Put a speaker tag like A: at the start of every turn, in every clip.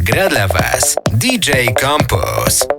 A: Gra dla Was DJ Campos.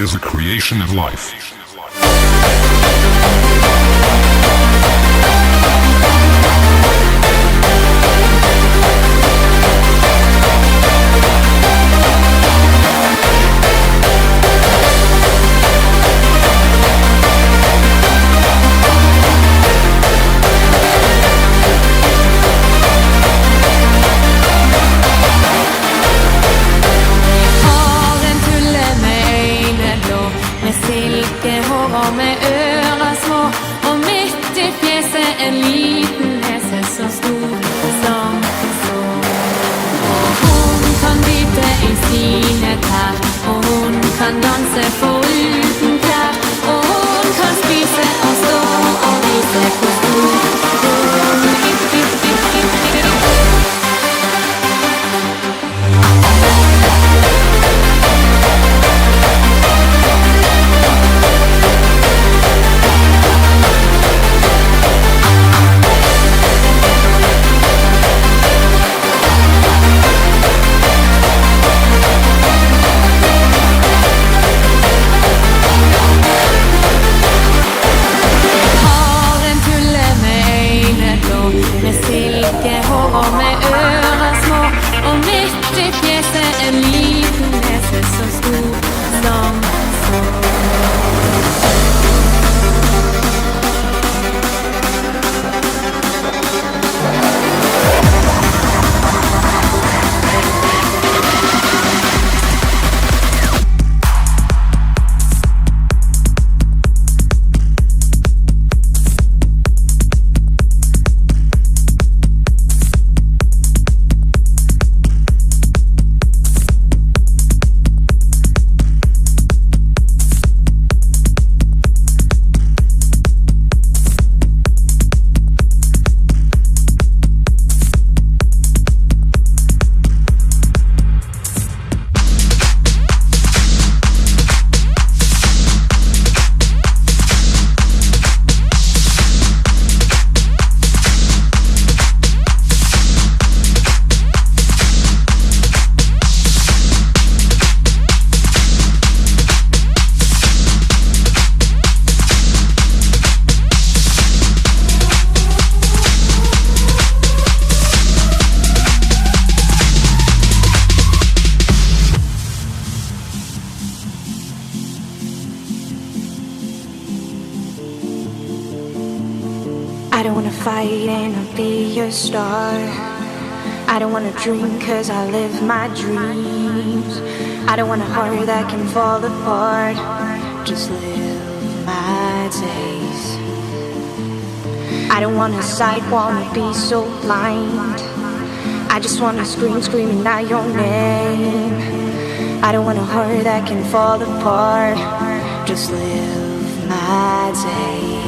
B: Is the creation of life.
C: Dream cause I live my dreams. I don't want a heart that can fall apart. Just live my days. I don't wanna sight, wanna be so blind. I just wanna scream, screaming out your name. I don't want a heart that can fall apart. Just live my days.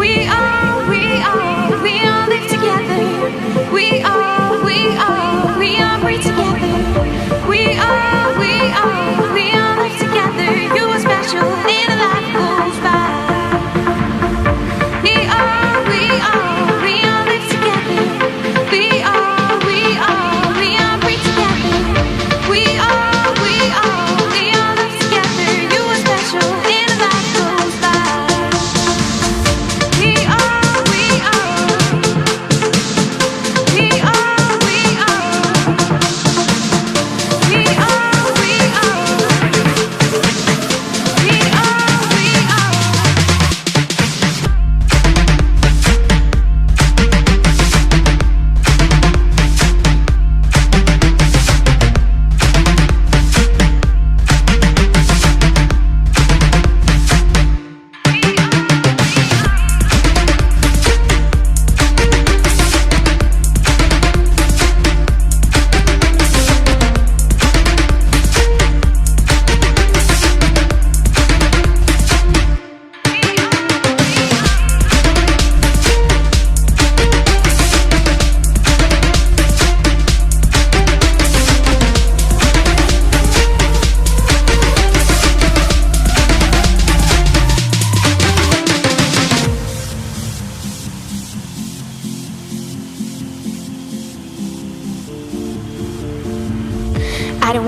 C: We are, we are, we are live together. We are, we are, we are free together. We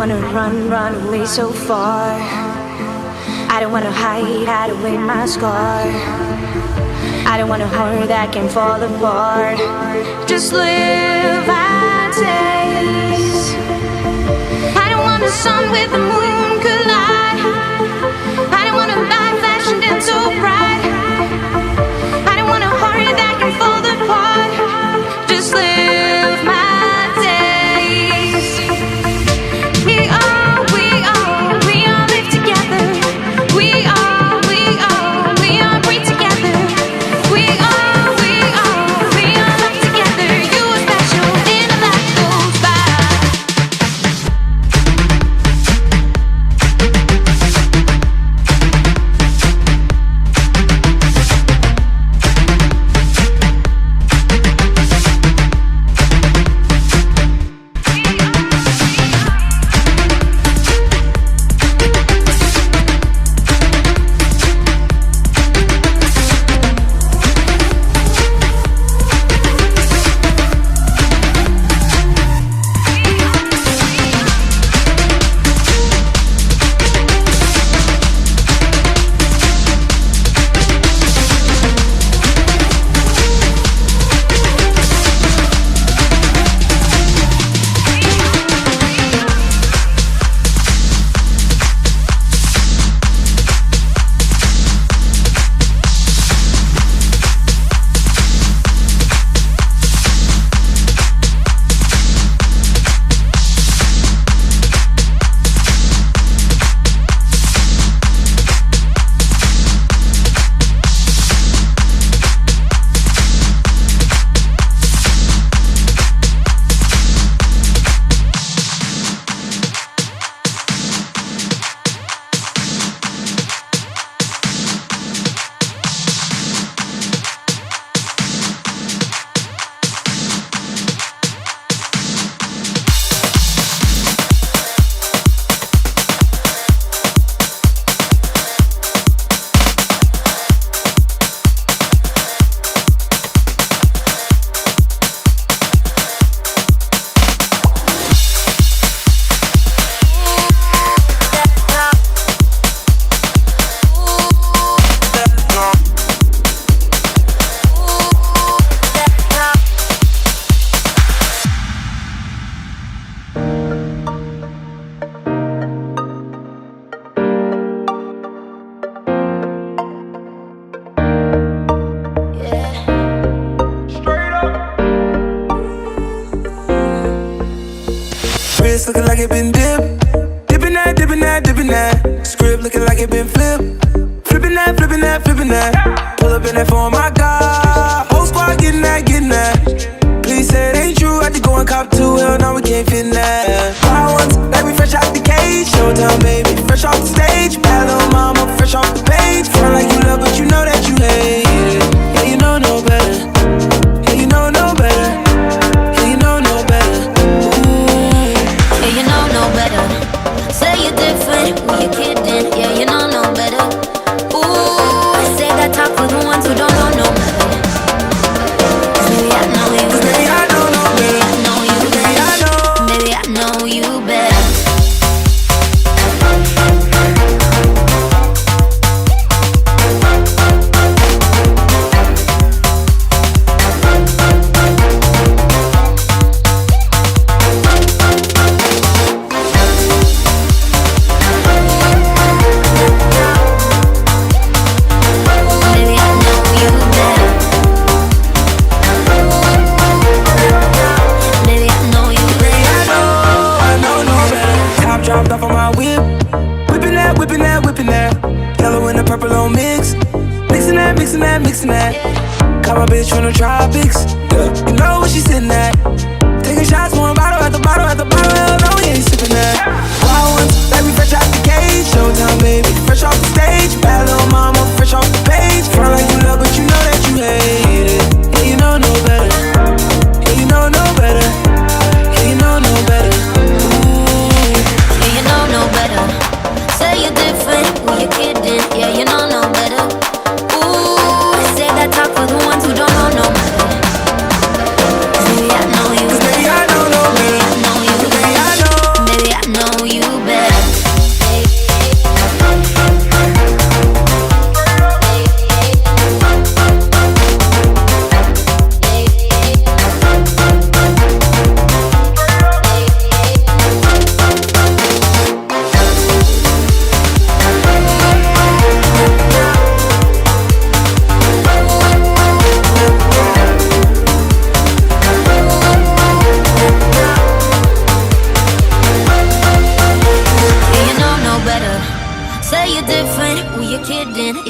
C: wanna run, run away so far. I don't wanna hide, hide away my scar. I don't want a heart that can fall apart. Just live and taste. I don't want the sun with the moon collide. I don't want a life fashioned in so bright.
D: Know you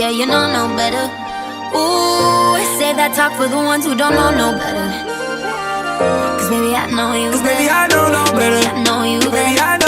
C: Yeah, you know no better. Ooh, save that talk for the ones who don't know no better. Cause baby, I know you.
D: Cause baby, I know no better.
C: I know you.
D: Baby, I